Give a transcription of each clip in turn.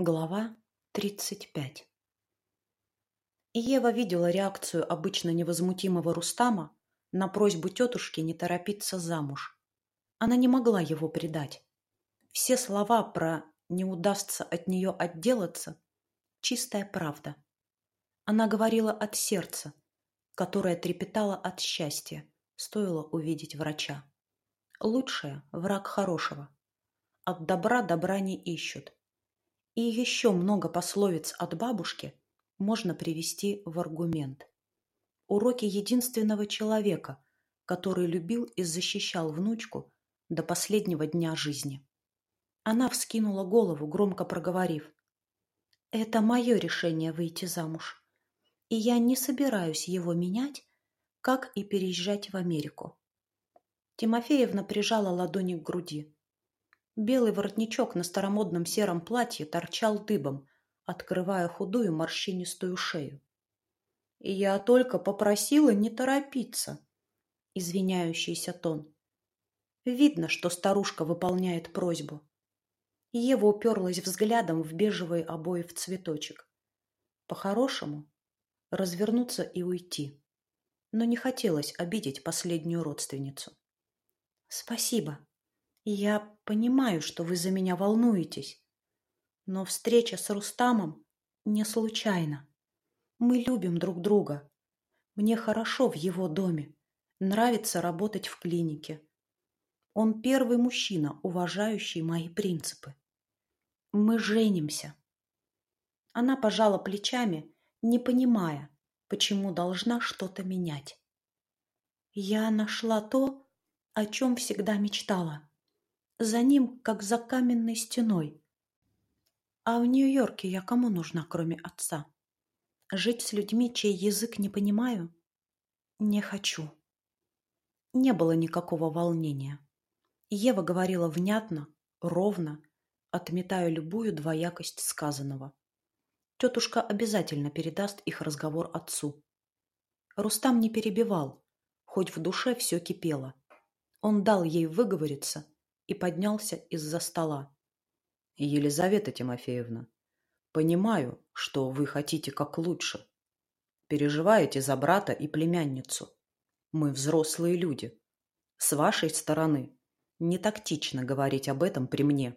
Глава 35 Ева видела реакцию обычно невозмутимого Рустама на просьбу тетушки не торопиться замуж. Она не могла его предать. Все слова про «не удастся от нее отделаться» — чистая правда. Она говорила от сердца, которое трепетало от счастья, стоило увидеть врача. Лучшее — враг хорошего. От добра добра не ищут и еще много пословиц от бабушки можно привести в аргумент. Уроки единственного человека, который любил и защищал внучку до последнего дня жизни. Она вскинула голову, громко проговорив. «Это мое решение выйти замуж, и я не собираюсь его менять, как и переезжать в Америку». Тимофеевна прижала ладони к груди. Белый воротничок на старомодном сером платье торчал дыбом, открывая худую морщинистую шею. И я только попросила не торопиться. Извиняющийся тон. Видно, что старушка выполняет просьбу. Ева уперлась взглядом в бежевые обои в цветочек. По-хорошему, развернуться и уйти. Но не хотелось обидеть последнюю родственницу. «Спасибо», я понимаю, что вы за меня волнуетесь, но встреча с Рустамом не случайна. Мы любим друг друга. Мне хорошо в его доме. Нравится работать в клинике. Он первый мужчина, уважающий мои принципы. Мы женимся. Она пожала плечами, не понимая, почему должна что-то менять. Я нашла то, о чем всегда мечтала. За ним, как за каменной стеной. А в Нью-Йорке я кому нужна, кроме отца? Жить с людьми, чей язык не понимаю? Не хочу. Не было никакого волнения. Ева говорила внятно, ровно, отметая любую двоякость сказанного. Тетушка обязательно передаст их разговор отцу. Рустам не перебивал, хоть в душе все кипело. Он дал ей выговориться и поднялся из-за стола. Елизавета Тимофеевна, понимаю, что вы хотите как лучше. Переживаете за брата и племянницу. Мы взрослые люди. С вашей стороны не тактично говорить об этом при мне.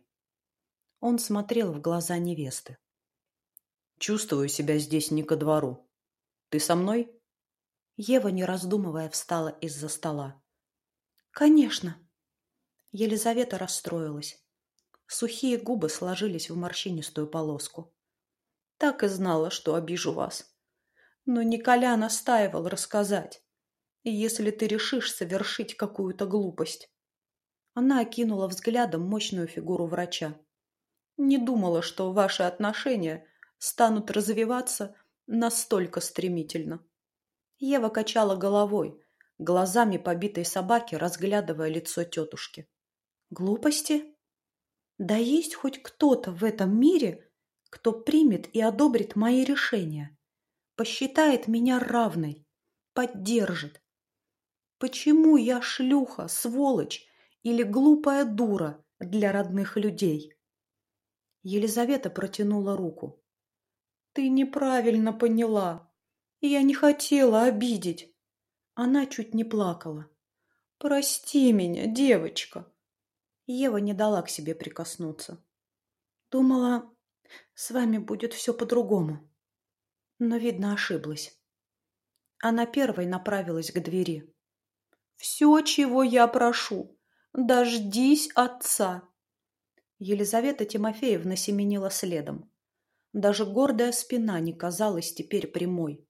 Он смотрел в глаза невесты. Чувствую себя здесь не ко двору. Ты со мной? Ева, не раздумывая, встала из-за стола. Конечно. Елизавета расстроилась. Сухие губы сложились в морщинистую полоску. Так и знала, что обижу вас. Но Николя настаивал рассказать. Если ты решишь совершить какую-то глупость. Она окинула взглядом мощную фигуру врача. Не думала, что ваши отношения станут развиваться настолько стремительно. Ева качала головой, глазами побитой собаки, разглядывая лицо тетушки. Глупости? Да есть хоть кто-то в этом мире, кто примет и одобрит мои решения, посчитает меня равной, поддержит. Почему я шлюха, сволочь или глупая дура для родных людей? Елизавета протянула руку. Ты неправильно поняла. Я не хотела обидеть. Она чуть не плакала. Прости меня, девочка. Ева не дала к себе прикоснуться. Думала, с вами будет все по-другому. Но, видно, ошиблась. Она первой направилась к двери. «Все, чего я прошу, дождись отца!» Елизавета Тимофеевна семенила следом. Даже гордая спина не казалась теперь прямой.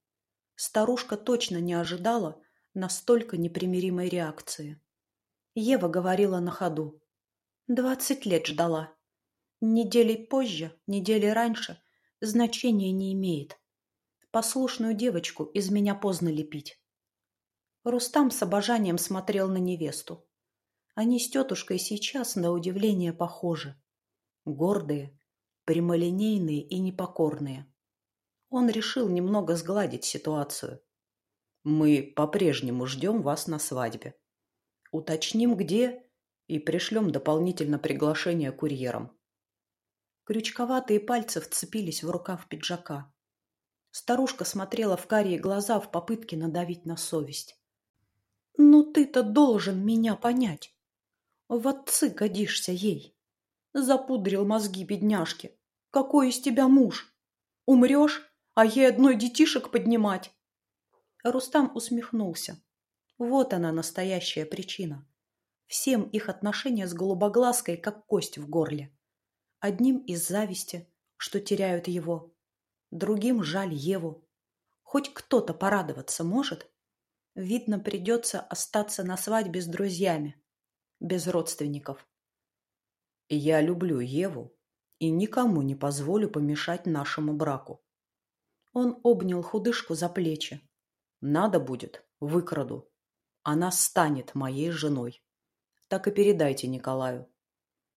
Старушка точно не ожидала настолько непримиримой реакции. Ева говорила на ходу. Двадцать лет ждала. Недели позже, недели раньше значения не имеет. Послушную девочку из меня поздно лепить. Рустам с обожанием смотрел на невесту. Они с тетушкой сейчас, на удивление, похожи. Гордые, прямолинейные и непокорные. Он решил немного сгладить ситуацию. «Мы по-прежнему ждем вас на свадьбе. Уточним, где и пришлем дополнительно приглашение курьером. Крючковатые пальцы вцепились в рукав пиджака. Старушка смотрела в карие глаза в попытке надавить на совесть. «Ну ты-то должен меня понять. В отцы годишься ей. Запудрил мозги бедняжки. Какой из тебя муж? Умрешь, а ей одной детишек поднимать?» Рустам усмехнулся. Вот она настоящая причина. Всем их отношения с голубоглазкой, как кость в горле. Одним из зависти, что теряют его, другим жаль Еву. Хоть кто-то порадоваться может? Видно, придется остаться на свадьбе с друзьями, без родственников. Я люблю Еву и никому не позволю помешать нашему браку. Он обнял худышку за плечи. Надо будет, выкраду. Она станет моей женой. Так и передайте Николаю.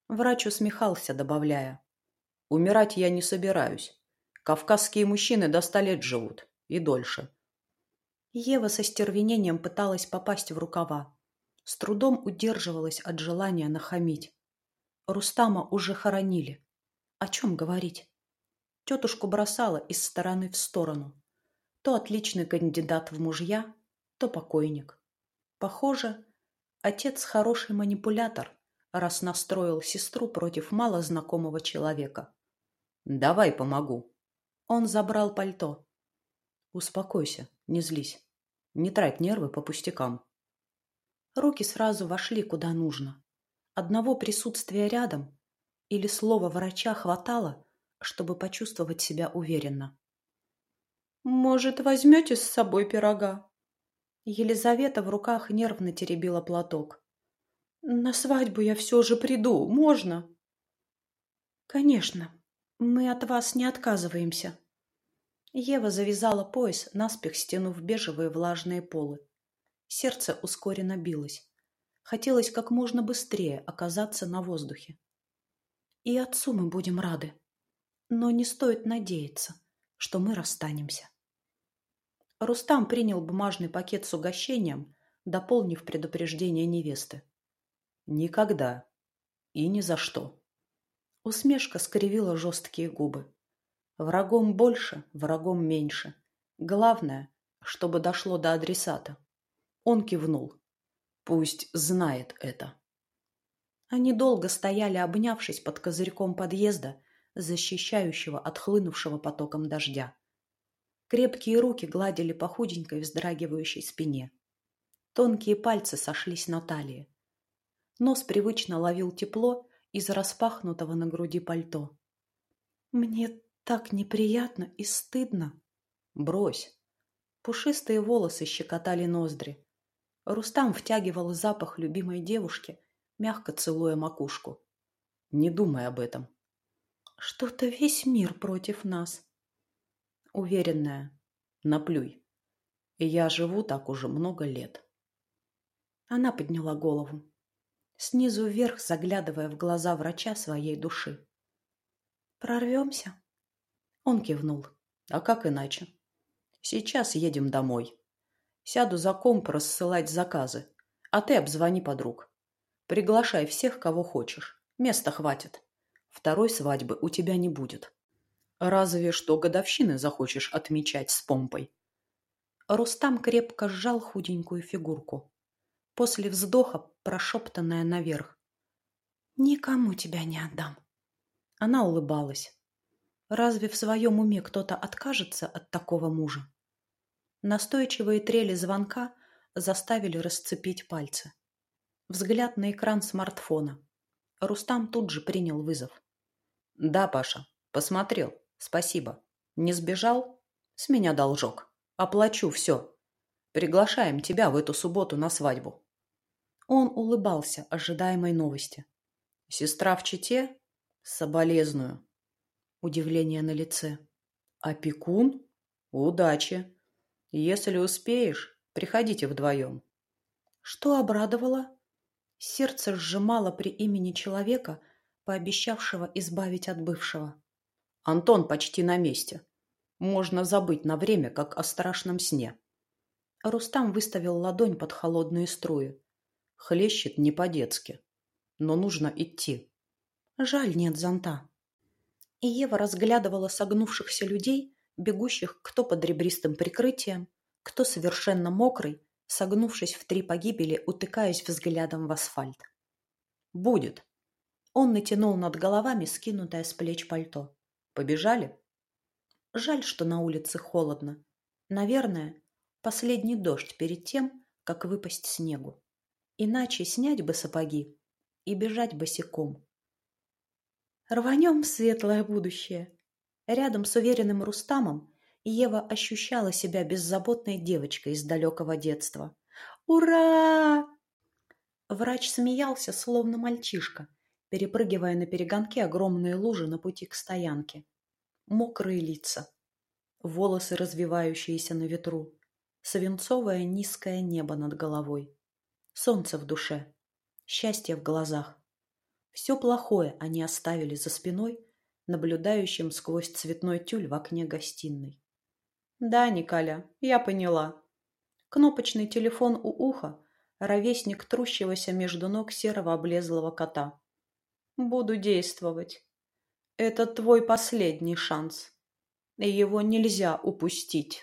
Врач усмехался, добавляя. Умирать я не собираюсь. Кавказские мужчины до ста лет живут. И дольше. Ева со стервенением пыталась попасть в рукава. С трудом удерживалась от желания нахамить. Рустама уже хоронили. О чем говорить? Тетушку бросала из стороны в сторону. То отличный кандидат в мужья, то покойник. Похоже, отец хороший манипулятор, раз настроил сестру против малознакомого человека. «Давай помогу». Он забрал пальто. «Успокойся, не злись. Не трать нервы по пустякам». Руки сразу вошли куда нужно. Одного присутствия рядом или слова врача хватало, чтобы почувствовать себя уверенно. «Может, возьмете с собой пирога?» Елизавета в руках нервно теребила платок. «На свадьбу я все же приду, можно?» «Конечно, мы от вас не отказываемся». Ева завязала пояс, наспех стянув бежевые влажные полы. Сердце ускоренно билось. Хотелось как можно быстрее оказаться на воздухе. И отцу мы будем рады. Но не стоит надеяться, что мы расстанемся. Рустам принял бумажный пакет с угощением, дополнив предупреждение невесты. «Никогда. И ни за что». Усмешка скривила жесткие губы. Врагом больше, врагом меньше. Главное, чтобы дошло до адресата. Он кивнул. Пусть знает это. Они долго стояли, обнявшись под козырьком подъезда, защищающего от хлынувшего потоком дождя. Крепкие руки гладили по худенькой вздрагивающей спине. Тонкие пальцы сошлись на талии. Нос привычно ловил тепло из распахнутого на груди пальто. «Мне так неприятно и стыдно!» «Брось!» Пушистые волосы щекотали ноздри. Рустам втягивал запах любимой девушки, мягко целуя макушку. «Не думай об этом!» «Что-то весь мир против нас!» Уверенная. Наплюй. Я живу так уже много лет. Она подняла голову, снизу вверх заглядывая в глаза врача своей души. «Прорвемся?» Он кивнул. «А как иначе? Сейчас едем домой. Сяду за комп рассылать заказы, а ты обзвони подруг. Приглашай всех, кого хочешь. Места хватит. Второй свадьбы у тебя не будет. Разве что годовщины захочешь отмечать с помпой. Рустам крепко сжал худенькую фигурку. После вздоха прошептанная наверх. «Никому тебя не отдам». Она улыбалась. Разве в своем уме кто-то откажется от такого мужа? Настойчивые трели звонка заставили расцепить пальцы. Взгляд на экран смартфона. Рустам тут же принял вызов. «Да, Паша, посмотрел. Спасибо. Не сбежал? С меня должок. Оплачу все. Приглашаем тебя в эту субботу на свадьбу. Он улыбался ожидаемой новости. Сестра в Чите? Соболезную. Удивление на лице. Опекун? Удачи. Если успеешь, приходите вдвоем. Что обрадовало? Сердце сжимало при имени человека, пообещавшего избавить от бывшего. Антон почти на месте. Можно забыть на время, как о страшном сне. Рустам выставил ладонь под холодные струи. Хлещет не по-детски. Но нужно идти. Жаль, нет зонта. И Ева разглядывала согнувшихся людей, бегущих кто под ребристым прикрытием, кто совершенно мокрый, согнувшись в три погибели, утыкаясь взглядом в асфальт. «Будет». Он натянул над головами скинутое с плеч пальто. «Побежали?» Жаль, что на улице холодно. Наверное, последний дождь перед тем, как выпасть снегу. Иначе снять бы сапоги и бежать босиком. Рванем в светлое будущее. Рядом с уверенным Рустамом Ева ощущала себя беззаботной девочкой из далекого детства. «Ура!» Врач смеялся, словно мальчишка, перепрыгивая на перегонке огромные лужи на пути к стоянке. Мокрые лица, волосы, развивающиеся на ветру, свинцовое низкое небо над головой, солнце в душе, счастье в глазах. Все плохое они оставили за спиной, наблюдающим сквозь цветной тюль в окне гостиной. «Да, Николя, я поняла». Кнопочный телефон у уха, ровесник трущегося между ног серого облезлого кота. «Буду действовать. Это твой последний шанс и его нельзя упустить.